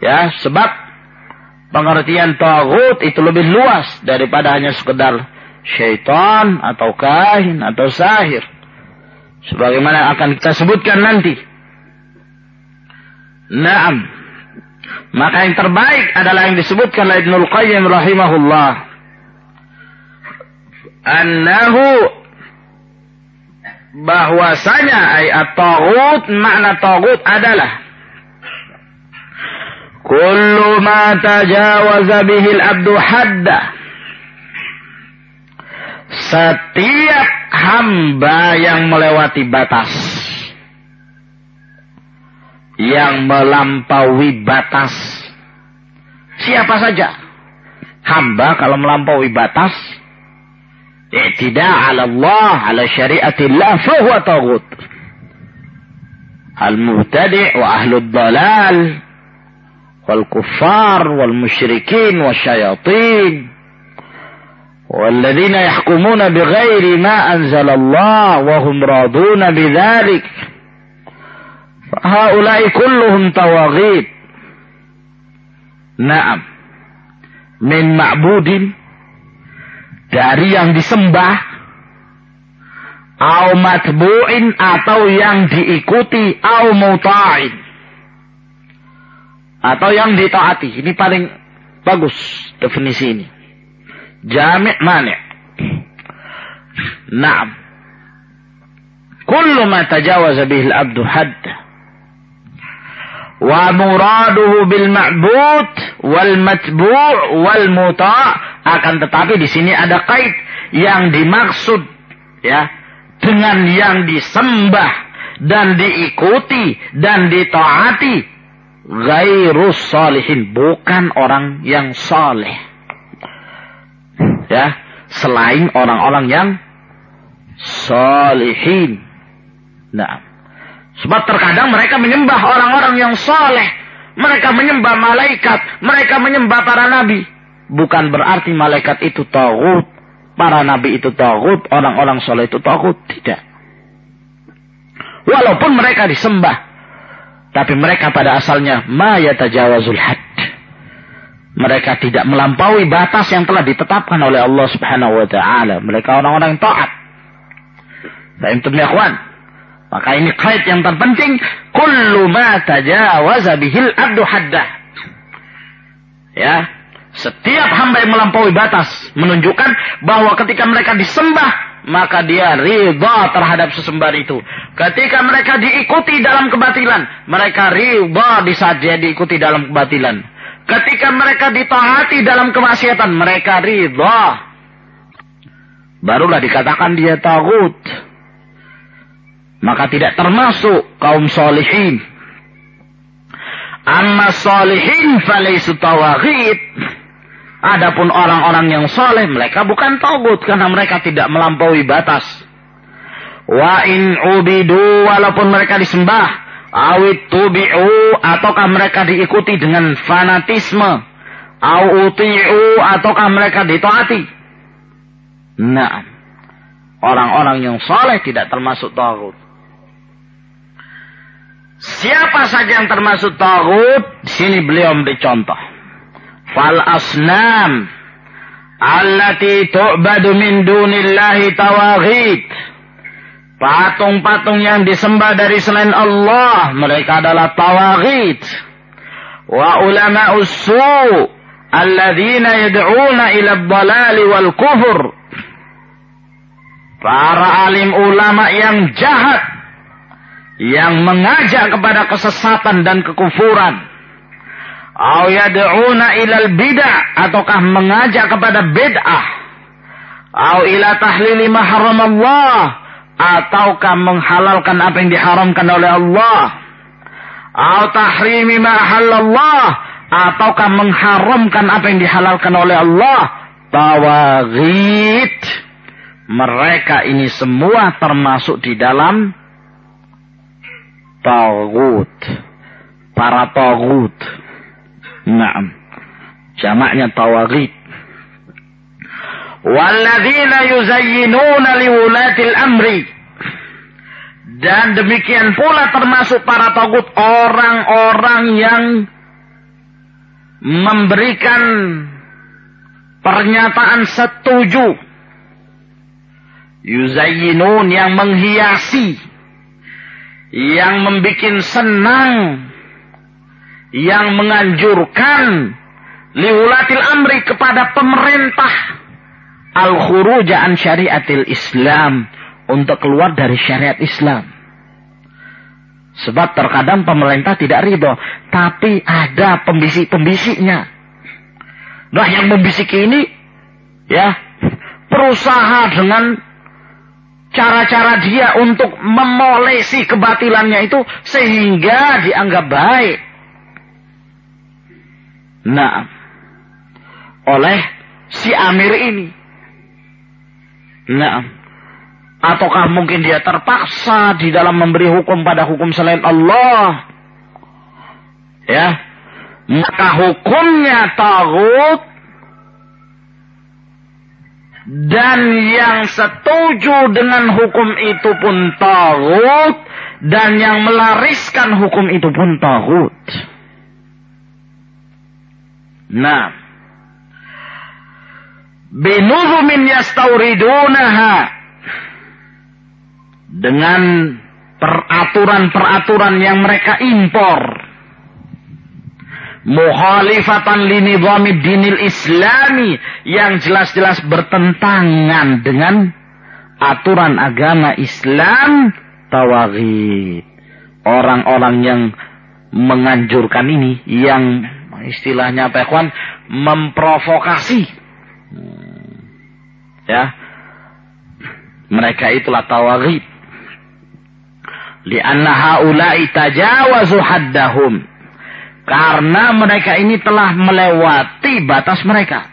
ya sebab pengertian tagut itu lebih luas daripada hanya sekedar syaitan atau kahin atau sahir. Sebagaimana akan kita sebutkan nanti. Naam. Maka yang terbaik adalah yang disebutkan oleh Ibnul Qayyim rahimahullah. Annahu bahwasanya ayat tagut makna tagut adalah kullu ma tajawaza bihi al-abdu hadda setiap hamba yang melewati batas yang melampaui batas. Siapa saja. Hamba kalau melampaui batas. اعتداء على الله على شريعة الله فهو طاغوت. المبتدع وأهل الضلال والكفار والمشركين والشياطين والذين يحكمون بغير ما أنزل الله وهم راضون بذلك. فهؤلاء كلهم طواغيت. نعم. من معبود Dari yang disembah. Au matbu'in atau yang diikuti. Au muta'in. Atau yang ditaati. Ini paling bagus definisi ini. Jami' mani' Naam. Kullu ma tajawaza bihi al-abdu hadda wa muraduhu bil ma'bud wal matbu' wal muta' akan tetapi di sini ada kait yang dimaksud ya dengan yang disembah dan diikuti dan ditaati gairus salihin bukan orang yang saleh. Ya selain orang-orang yang salihin. Nah Sebab terkadang mereka menyembah orang-orang yang soleh. Mereka menyembah malaikat. Mereka menyembah para nabi. Bukan berarti malaikat itu tagut. Para nabi itu tagut. Orang-orang soleh itu tagut. Tidak. Walaupun mereka disembah. Tapi mereka pada asalnya maya tajawazul had. Mereka tidak melampaui batas yang telah ditetapkan oleh Allah subhanahu wa ta'ala. Mereka orang-orang yang taat. Fahimtum ya kawan? Maka ini kait yang terpenting. Kullu ma tajawaza bihil abdu haddah. Ya. Setiap hamba yang melampaui batas. Menunjukkan bahwa ketika mereka disembah. Maka dia ridha terhadap sesembahan itu. Ketika mereka diikuti dalam kebatilan. Mereka ridha di saat dia diikuti dalam kebatilan. Ketika mereka ditaati dalam kemaksiatan. Mereka ridha. Barulah dikatakan dia tagut maka tidak termasuk kaum solihin. Amma solihin falaisu tawaghid. Adapun orang-orang yang soleh mereka bukan togut karena mereka tidak melampaui batas. Wa in ubidu walaupun mereka disembah. Awit tubi'u ataukah mereka diikuti dengan fanatisme. Au uti'u ataukah mereka ditaati. Nah, orang-orang yang soleh tidak termasuk tagut. Siapa saja yang termasuk tagut, sini beliau memberi contoh. Fal asnam allati tu'badu min dunillahi tawaghid. Patung-patung yang disembah dari selain Allah, mereka adalah tawaghid. Wa ulama usu alladzina yad'una ila dhalali wal kufur. Para alim ulama yang jahat yang mengajak kepada kesesatan dan kekufuran. Au yad'una ilal bid'ah ataukah mengajak kepada bid'ah. Au ila tahlili ma Allah ataukah menghalalkan apa yang diharamkan oleh Allah. Au tahrimi ma Allah ataukah mengharamkan apa yang dihalalkan oleh Allah. Tawagit. Mereka ini semua termasuk di dalam tagut. Para tagut. Nah, jamaknya tawagit. Walladzina yuzayyinuna liwulatil amri. Dan demikian pula termasuk para togut orang-orang yang memberikan pernyataan setuju. Yuzayyinun yang menghiasi. Yang membuat senang. Yang menganjurkan liwulatil amri kepada pemerintah al-khuruja an syariatil Islam untuk keluar dari syariat Islam. Sebab terkadang pemerintah tidak ridho, tapi ada pembisik-pembisiknya. Nah yang membisik ini, ya, berusaha dengan cara-cara dia untuk memolesi kebatilannya itu sehingga dianggap baik. Nah, oleh si Amir ini. Nah, ataukah mungkin dia terpaksa di dalam memberi hukum pada hukum selain Allah? Ya, maka hukumnya tagut dan yang setuju dengan hukum itu pun tagut dan yang melariskan hukum itu pun tagut. Nah, binuzumin yastauridunaha dengan peraturan-peraturan yang mereka impor muhalifatan linidhamid dinil islami yang jelas-jelas bertentangan dengan aturan agama Islam tawagid orang-orang yang menganjurkan ini yang istilahnya apa ya memprovokasi Ya. Mereka itulah tawaghib. Lianna haula'i tajawazu haddahum. Karena mereka ini telah melewati batas mereka.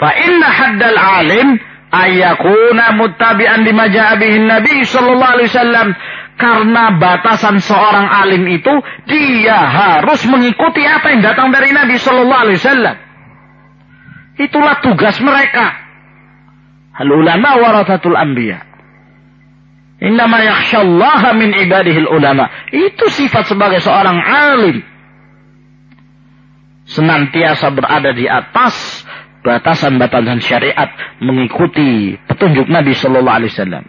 Fa inna haddal alim ayakuna muttabi'an lima ja'a Nabi sallallahu alaihi wasallam karena batasan seorang alim itu dia harus mengikuti apa yang datang dari Nabi sallallahu alaihi wasallam. Itulah tugas mereka. Al ulama warathatul anbiya. Innama yakhshallaha min ibadihil ulama. Itu sifat sebagai seorang alim. Senantiasa berada di atas batasan-batasan syariat mengikuti petunjuk Nabi sallallahu alaihi wasallam.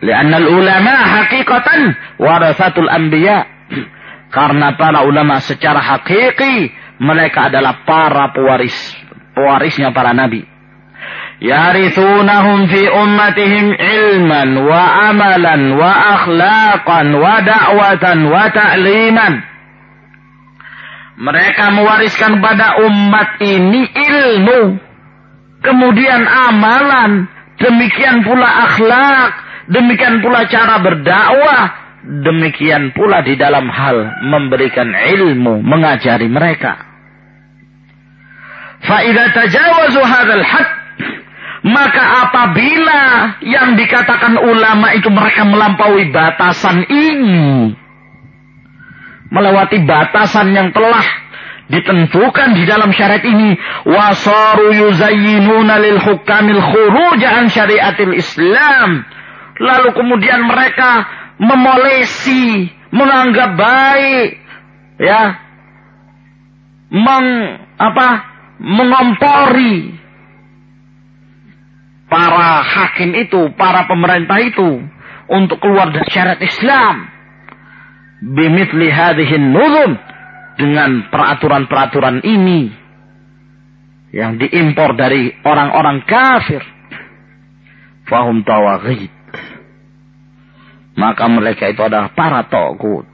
Lianna ulama hakikatan warathatul anbiya. Karena para ulama secara hakiki mereka adalah para pewaris pewarisnya para nabi yarithunahum fi ummatihim ilman wa amalan wa akhlaqan wa da'watan wa ta'liman mereka mewariskan pada umat ini ilmu kemudian amalan demikian pula akhlak demikian pula cara berdakwah demikian pula di dalam hal memberikan ilmu mengajari mereka. Fa idza tajawazu hadzal had maka apabila yang dikatakan ulama itu mereka melampaui batasan ini, melewati batasan yang telah ditentukan di dalam syariat ini, wasaru yuzayyinuna lil hukamil khuruja an syariatil Islam. Lalu kemudian mereka memolesi, menganggap baik, ya, meng apa, mengompori para hakim itu, para pemerintah itu untuk keluar dari syariat Islam. Bimithli hadhihin nuzum dengan peraturan-peraturan ini yang diimpor dari orang-orang kafir. Fahum tawaghid. Maka mereka itu adalah para togut.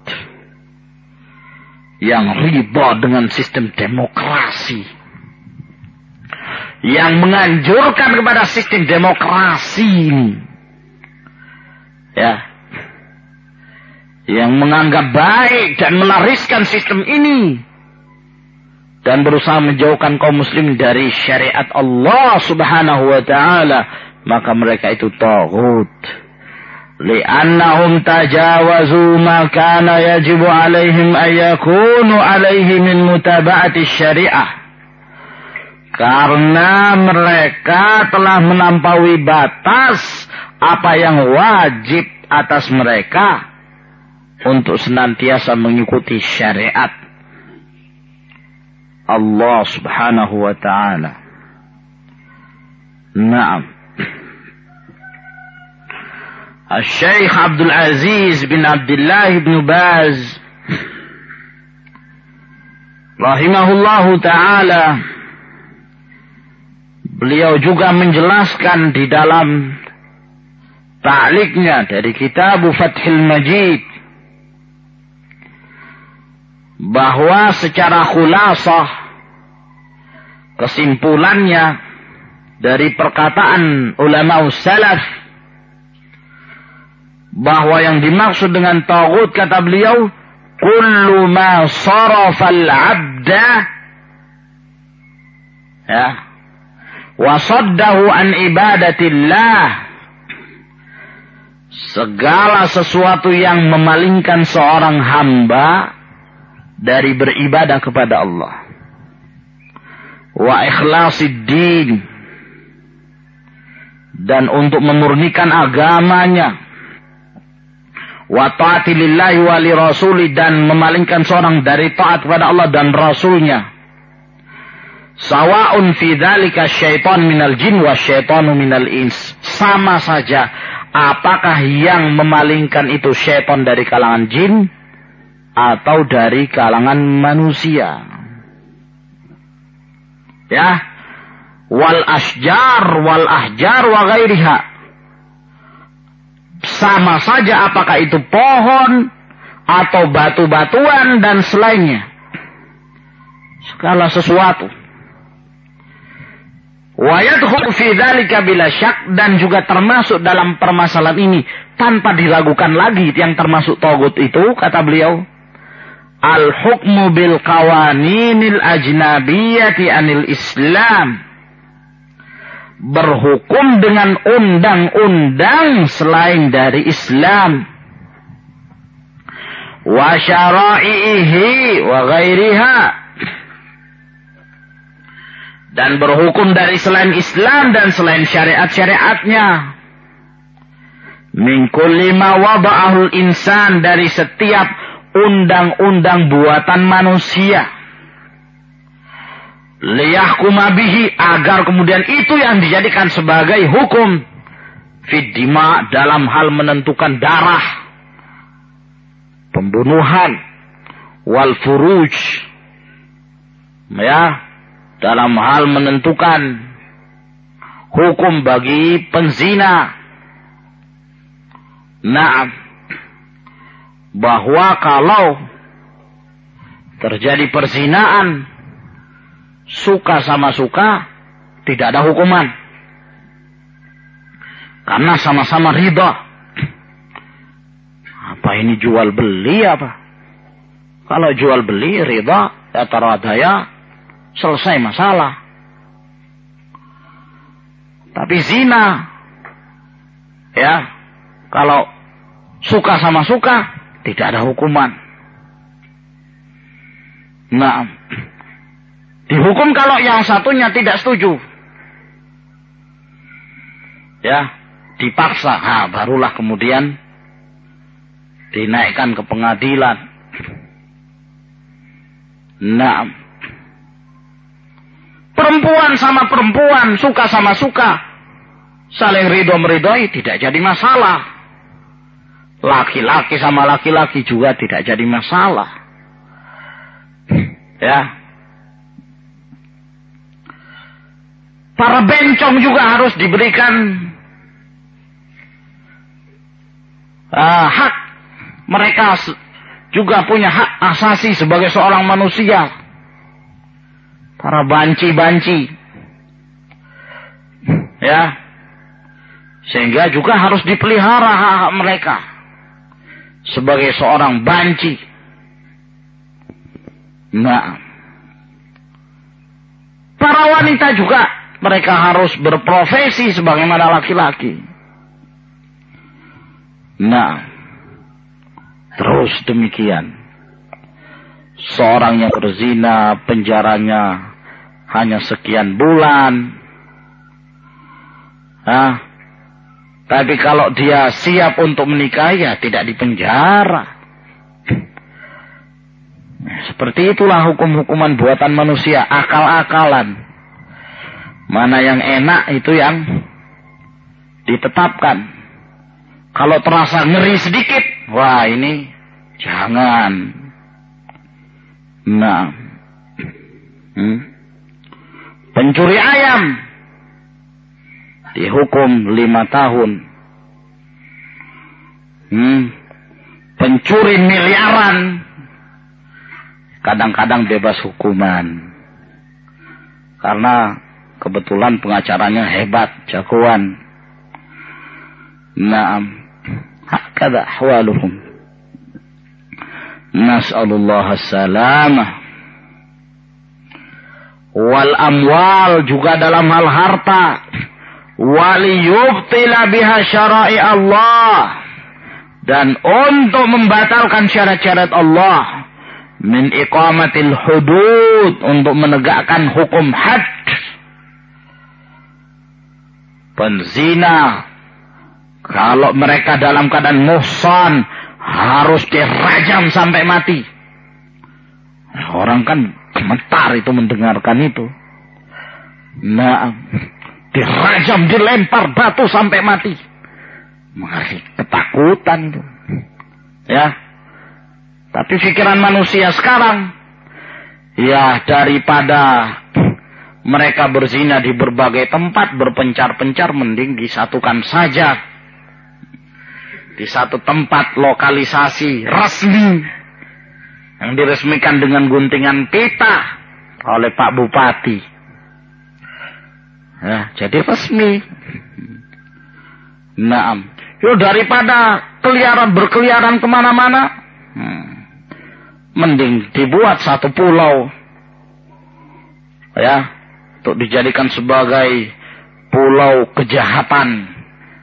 Yang riba dengan sistem demokrasi yang menganjurkan kepada sistem demokrasi ini. Ya yang menganggap baik dan melariskan sistem ini dan berusaha menjauhkan kaum muslim dari syariat Allah Subhanahu wa taala maka mereka itu tagut li'annahum tajawazu ma kana yajibu alaihim ayakunu alaihi min mutaba'ati syariah. Karena mereka telah melampaui batas apa yang wajib atas mereka untuk senantiasa mengikuti syariat Allah subhanahu wa ta'ala. Naam. Syekh Abdul Aziz bin Abdullah bin Baz rahimahullahu taala Beliau juga menjelaskan di dalam ta'liknya dari kitab Fathil Majid bahwa secara khulasah kesimpulannya dari perkataan ulama salaf bahwa yang dimaksud dengan tagut kata beliau kullu ma sarafal abda ya wasaddahu an ibadatillah. Segala sesuatu yang memalingkan seorang hamba dari beribadah kepada Allah. Wa ikhlasiddin. Dan untuk memurnikan agamanya. Wa taati lillahi wa li rasuli. Dan memalingkan seorang dari taat kepada Allah dan rasulnya. Sawa'un fi dzalika syaitan minal jin wa syaitanu minal ins. Sama saja. Apakah yang memalingkan itu syaitan dari kalangan jin atau dari kalangan manusia. Ya. Wal asjar wal ahjar wa ghairiha. Sama saja apakah itu pohon atau batu-batuan dan selainnya. Segala sesuatu Wa yadkhul fi bila syak dan juga termasuk dalam permasalahan ini tanpa diragukan lagi yang termasuk togut itu kata beliau al hukmu bil qawaninil ajnabiyati anil Islam. Berhukum dengan undang-undang selain dari Islam. Wa syara'ihi wa ghairiha. Dan berhukum dari selain Islam dan selain syariat-syariatnya. Min kulli ma insan dari setiap undang-undang buatan manusia. Liyahkuma bihi agar kemudian itu yang dijadikan sebagai hukum fiddima dalam hal menentukan darah, pembunuhan, wal furuj, ya, dalam hal menentukan hukum bagi penzina. Nah, bahwa kalau terjadi perzinaan suka sama suka tidak ada hukuman. Karena sama-sama riba. Apa ini jual beli apa? Kalau jual beli riba ya taradaya selesai masalah. Tapi zina, ya, kalau suka sama suka, tidak ada hukuman. Nah, dihukum kalau yang satunya tidak setuju. Ya, dipaksa. Nah, barulah kemudian dinaikkan ke pengadilan. Nah, Perempuan sama perempuan, suka sama suka. Saling ridho meridhoi tidak jadi masalah. Laki-laki sama laki-laki juga tidak jadi masalah. (laughs) Ya. Para bencong juga harus diberikan uh, hak. Mereka juga punya hak asasi sebagai seorang manusia para banci-banci Ya. Sehingga juga harus dipelihara hak-hak mereka. Sebagai seorang banci. Nah. Para wanita juga mereka harus berprofesi sebagaimana laki-laki. Nah. Terus demikian. Seorang yang berzina penjaranya hanya sekian bulan. Ah, tapi kalau dia siap untuk menikah ya tidak dipenjara. Seperti itulah hukum-hukuman buatan manusia, akal-akalan. Mana yang enak itu yang ditetapkan. Kalau terasa ngeri sedikit, wah ini jangan. Nah, hmm? pencuri ayam dihukum lima tahun. Hmm. Pencuri miliaran kadang-kadang bebas hukuman. Karena kebetulan pengacaranya hebat, jagoan. Naam. Hakada ahwaluhum. Nas'alullah salamah. Wal amwal juga dalam hal harta waliyubtila biha syara'i Allah. Dan untuk membatalkan syarat-syarat Allah min iqamatil hudud untuk menegakkan hukum had. Penzina kalau mereka dalam keadaan muhsan harus dirajam sampai mati. Orang kan gemetar itu mendengarkan itu. Nah dirajam, dilempar batu sampai mati. Masih ketakutan itu. Ya. Tapi pikiran manusia sekarang, ya daripada mereka berzina di berbagai tempat, berpencar-pencar, mending disatukan saja. Di satu tempat lokalisasi resmi. Yang diresmikan dengan guntingan pita oleh Pak Bupati. Ya, jadi resmi. Naam. Yo daripada keliaran berkeliaran ke mana-mana, hmm, mending dibuat satu pulau, ya, untuk dijadikan sebagai pulau kejahatan.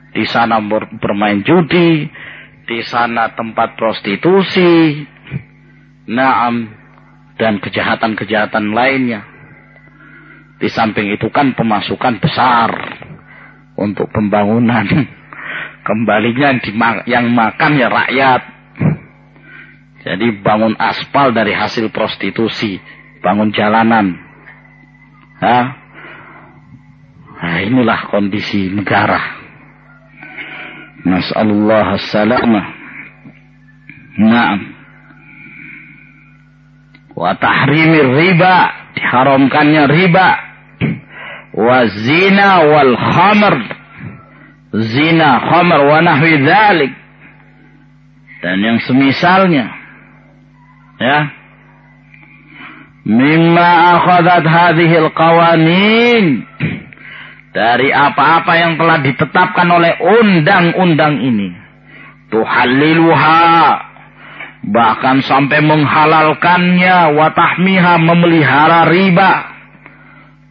Di sana ber, bermain judi, di sana tempat prostitusi, naam, dan kejahatan-kejahatan lainnya. Di samping itu kan pemasukan besar untuk pembangunan. (laughs) Kembalinya yang makan ya rakyat. Jadi bangun aspal dari hasil prostitusi, bangun jalanan. Nah, nah inilah kondisi negara. Nas'alullah salamah. Naam. Wa tahrimir riba. Diharamkannya riba wazina wal khamr. Zina khamr wa nahwi dzalik dan yang semisalnya ya mimma akhadat hadhihi qawanin dari apa-apa yang telah ditetapkan oleh undang-undang ini. Tuhalliluha bahkan sampai menghalalkannya watahmiha memelihara riba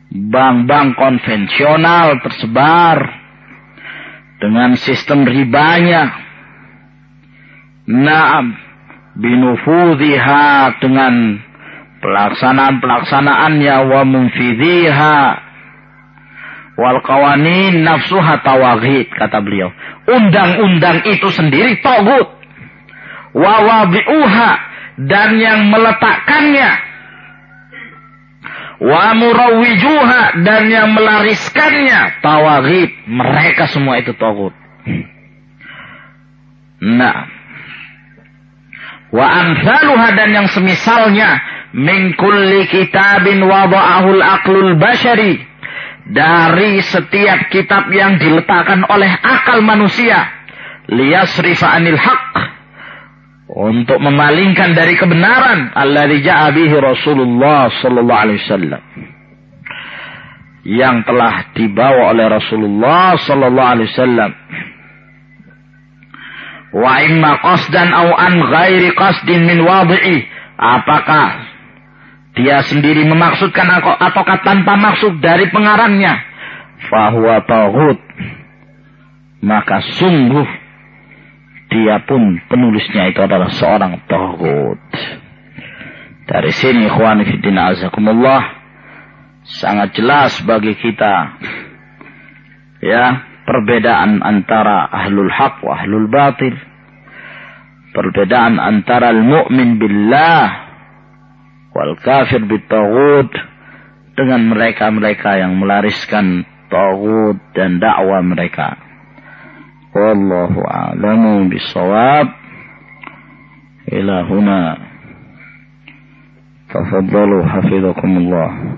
bank-bank konvensional tersebar dengan sistem ribanya. Naam binufudhiha dengan pelaksanaan-pelaksanaannya wa munfidhiha wal qawanin nafsuha tawaghid kata beliau. Undang-undang itu sendiri togut. Wa wabi'uha dan yang meletakkannya wa murawwijuha dan yang melariskannya tawaghid mereka semua itu tagut nah. Wa amsaluha dan yang semisalnya min kulli kitabin wada'ahu al-aqlul bashari dari setiap kitab yang diletakkan oleh akal manusia liyasrifa anil haqq untuk memalingkan dari kebenaran Allah ja'a bihi Rasulullah sallallahu alaihi wasallam. yang telah dibawa oleh Rasulullah sallallahu alaihi wasallam. Wa imma qasdan aw an ghairi qasdin min wadi'i. Apakah dia sendiri memaksudkan ataukah tanpa maksud dari pengarangnya? Fahuwa taghut. Maka sungguh dia pun penulisnya itu adalah seorang taghut. Dari sini ikhwan fillah azakumullah sangat jelas bagi kita ya perbedaan antara ahlul haq wa ahlul batil perbedaan antara al-mu'min billah wal kafir bitaghut dengan mereka-mereka yang melariskan taghut dan dakwah mereka والله أعلم بالصواب. إلى هنا. تفضلوا حفظكم الله.